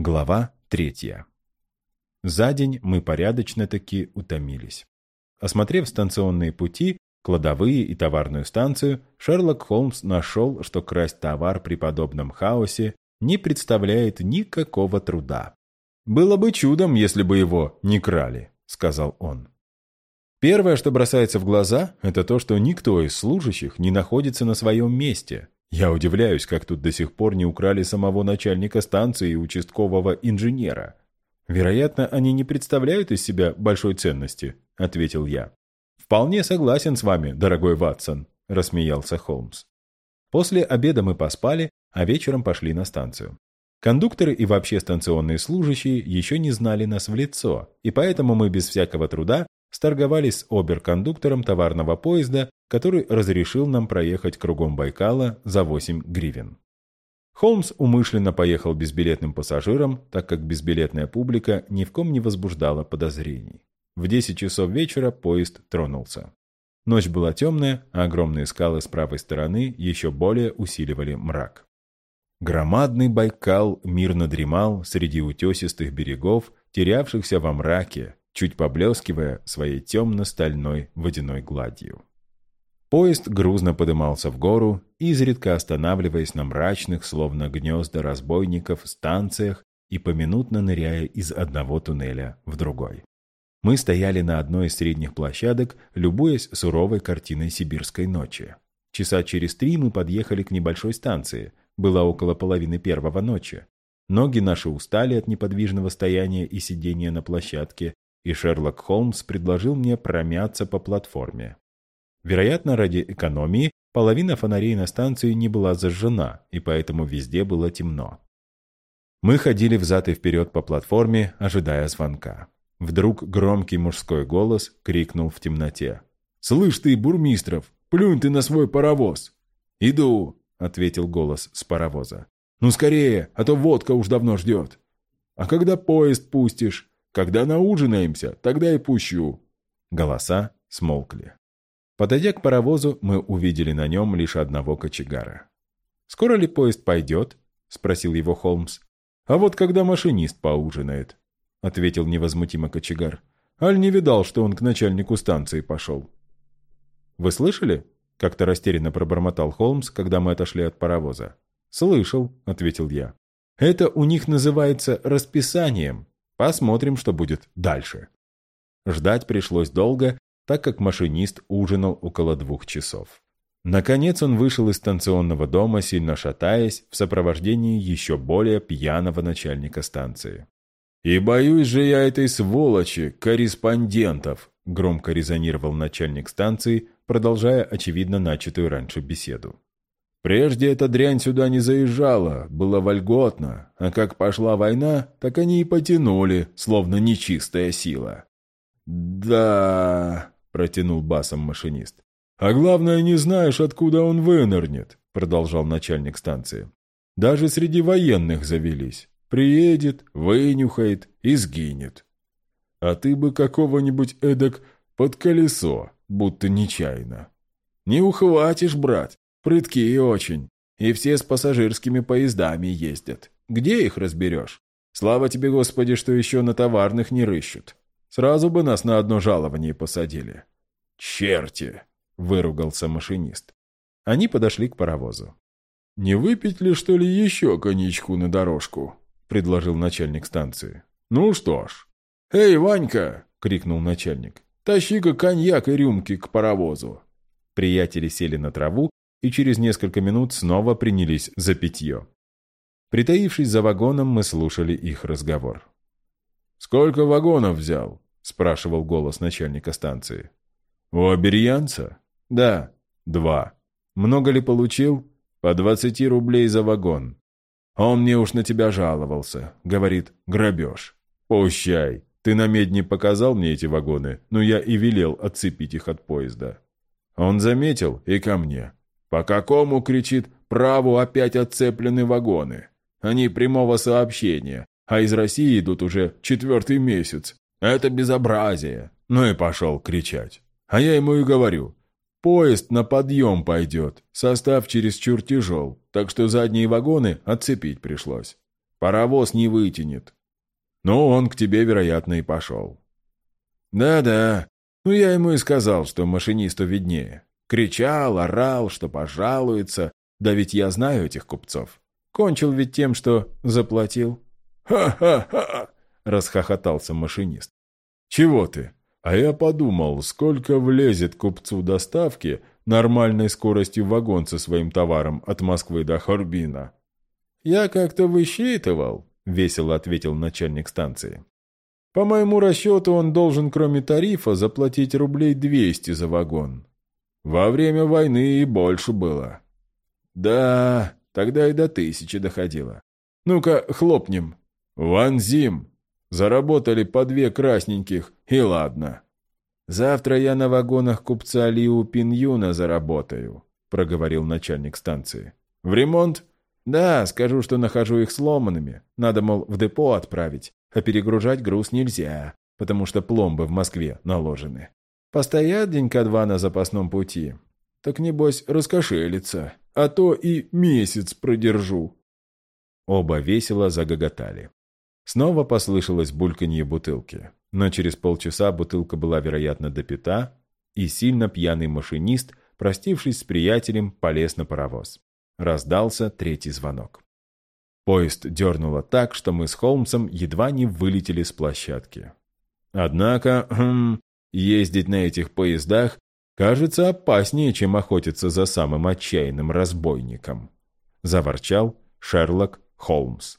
Глава третья. За день мы порядочно-таки утомились. Осмотрев станционные пути, кладовые и товарную станцию, Шерлок Холмс нашел, что красть товар при подобном хаосе не представляет никакого труда. «Было бы чудом, если бы его не крали», — сказал он. Первое, что бросается в глаза, это то, что никто из служащих не находится на своем месте, я удивляюсь, как тут до сих пор не украли самого начальника станции и участкового инженера. Вероятно, они не представляют из себя большой ценности, ответил я. Вполне согласен с вами, дорогой Ватсон, рассмеялся Холмс. После обеда мы поспали, а вечером пошли на станцию. Кондукторы и вообще станционные служащие еще не знали нас в лицо, и поэтому мы без всякого труда сторговались с оберкондуктором товарного поезда, который разрешил нам проехать кругом Байкала за 8 гривен. Холмс умышленно поехал безбилетным пассажиром, так как безбилетная публика ни в ком не возбуждала подозрений. В 10 часов вечера поезд тронулся. Ночь была темная, а огромные скалы с правой стороны еще более усиливали мрак. Громадный Байкал мирно дремал среди утесистых берегов, терявшихся во мраке, чуть поблескивая своей темно-стальной водяной гладью. Поезд грузно подымался в гору, изредка останавливаясь на мрачных, словно гнезда разбойников, станциях и поминутно ныряя из одного туннеля в другой. Мы стояли на одной из средних площадок, любуясь суровой картиной сибирской ночи. Часа через три мы подъехали к небольшой станции. Было около половины первого ночи. Ноги наши устали от неподвижного стояния и сидения на площадке, и Шерлок Холмс предложил мне промяться по платформе. Вероятно, ради экономии половина фонарей на станции не была зажжена, и поэтому везде было темно. Мы ходили взад и вперед по платформе, ожидая звонка. Вдруг громкий мужской голос крикнул в темноте. «Слышь ты, Бурмистров, плюнь ты на свой паровоз!» «Иду!» — ответил голос с паровоза. «Ну скорее, а то водка уж давно ждет!» «А когда поезд пустишь?» Когда наужинаемся, тогда и пущу». Голоса смолкли. Подойдя к паровозу, мы увидели на нем лишь одного кочегара. «Скоро ли поезд пойдет?» — спросил его Холмс. «А вот когда машинист поужинает», — ответил невозмутимо кочегар. «Аль не видал, что он к начальнику станции пошел». «Вы слышали?» — как-то растерянно пробормотал Холмс, когда мы отошли от паровоза. «Слышал», — ответил я. «Это у них называется расписанием. Посмотрим, что будет дальше. Ждать пришлось долго, так как машинист ужинал около двух часов. Наконец он вышел из станционного дома, сильно шатаясь, в сопровождении еще более пьяного начальника станции. «И боюсь же я этой сволочи, корреспондентов!» громко резонировал начальник станции, продолжая, очевидно, начатую раньше беседу. Прежде эта дрянь сюда не заезжала, было вольготно, а как пошла война, так они и потянули, словно нечистая сила. «Да...» — протянул басом машинист. «А главное, не знаешь, откуда он вынырнет», — продолжал начальник станции. «Даже среди военных завелись. Приедет, вынюхает и сгинет. А ты бы какого-нибудь эдак под колесо, будто нечаянно. Не ухватишь, брат, Прыткие очень. И все с пассажирскими поездами ездят. Где их разберешь? Слава тебе, Господи, что еще на товарных не рыщут. Сразу бы нас на одно жалование посадили. Черти! Выругался машинист. Они подошли к паровозу. «Не выпить ли, что ли, еще коньячку на дорожку?» — предложил начальник станции. «Ну что ж». «Эй, Ванька!» — крикнул начальник. «Тащи-ка коньяк и рюмки к паровозу». Приятели сели на траву и через несколько минут снова принялись за питье. Притаившись за вагоном, мы слушали их разговор. «Сколько вагонов взял?» – спрашивал голос начальника станции. «У Аберьянца?» «Да, два. Много ли получил?» «По двадцати рублей за вагон. Он мне уж на тебя жаловался. Говорит, грабеж. Пущай. Ты на медне показал мне эти вагоны, но я и велел отцепить их от поезда. Он заметил и ко мне. «По какому, — кричит, — праву опять отцеплены вагоны? Они прямого сообщения, а из России идут уже четвертый месяц. Это безобразие!» Ну и пошел кричать. А я ему и говорю, поезд на подъем пойдет, состав чересчур тяжел, так что задние вагоны отцепить пришлось. Паровоз не вытянет. Но он к тебе, вероятно, и пошел. Да-да, ну я ему и сказал, что машинисту виднее. Кричал, орал, что пожалуется. Да ведь я знаю этих купцов. Кончил ведь тем, что заплатил. «Ха-ха-ха!» — расхохотался машинист. «Чего ты? А я подумал, сколько влезет купцу доставки нормальной скоростью вагон со своим товаром от Москвы до Хорбина». «Я как-то высчитывал», — весело ответил начальник станции. «По моему расчету он должен, кроме тарифа, заплатить рублей двести за вагон. Во время войны и больше было». «Да, тогда и до тысячи доходило. Ну-ка, хлопнем. Ванзим!» Заработали по две красненьких, и ладно. «Завтра я на вагонах купца Лиу Пиньюна заработаю», — проговорил начальник станции. «В ремонт?» «Да, скажу, что нахожу их сломанными. Надо, мол, в депо отправить, а перегружать груз нельзя, потому что пломбы в Москве наложены. Постоят денька-два на запасном пути. Так, небось, раскошелится, а то и месяц продержу». Оба весело загоготали. Снова послышалось бульканье бутылки, но через полчаса бутылка была, вероятно, допита, и сильно пьяный машинист, простившись с приятелем, полез на паровоз. Раздался третий звонок. Поезд дернуло так, что мы с Холмсом едва не вылетели с площадки. Однако, хм, ездить на этих поездах кажется опаснее, чем охотиться за самым отчаянным разбойником. Заворчал Шерлок Холмс.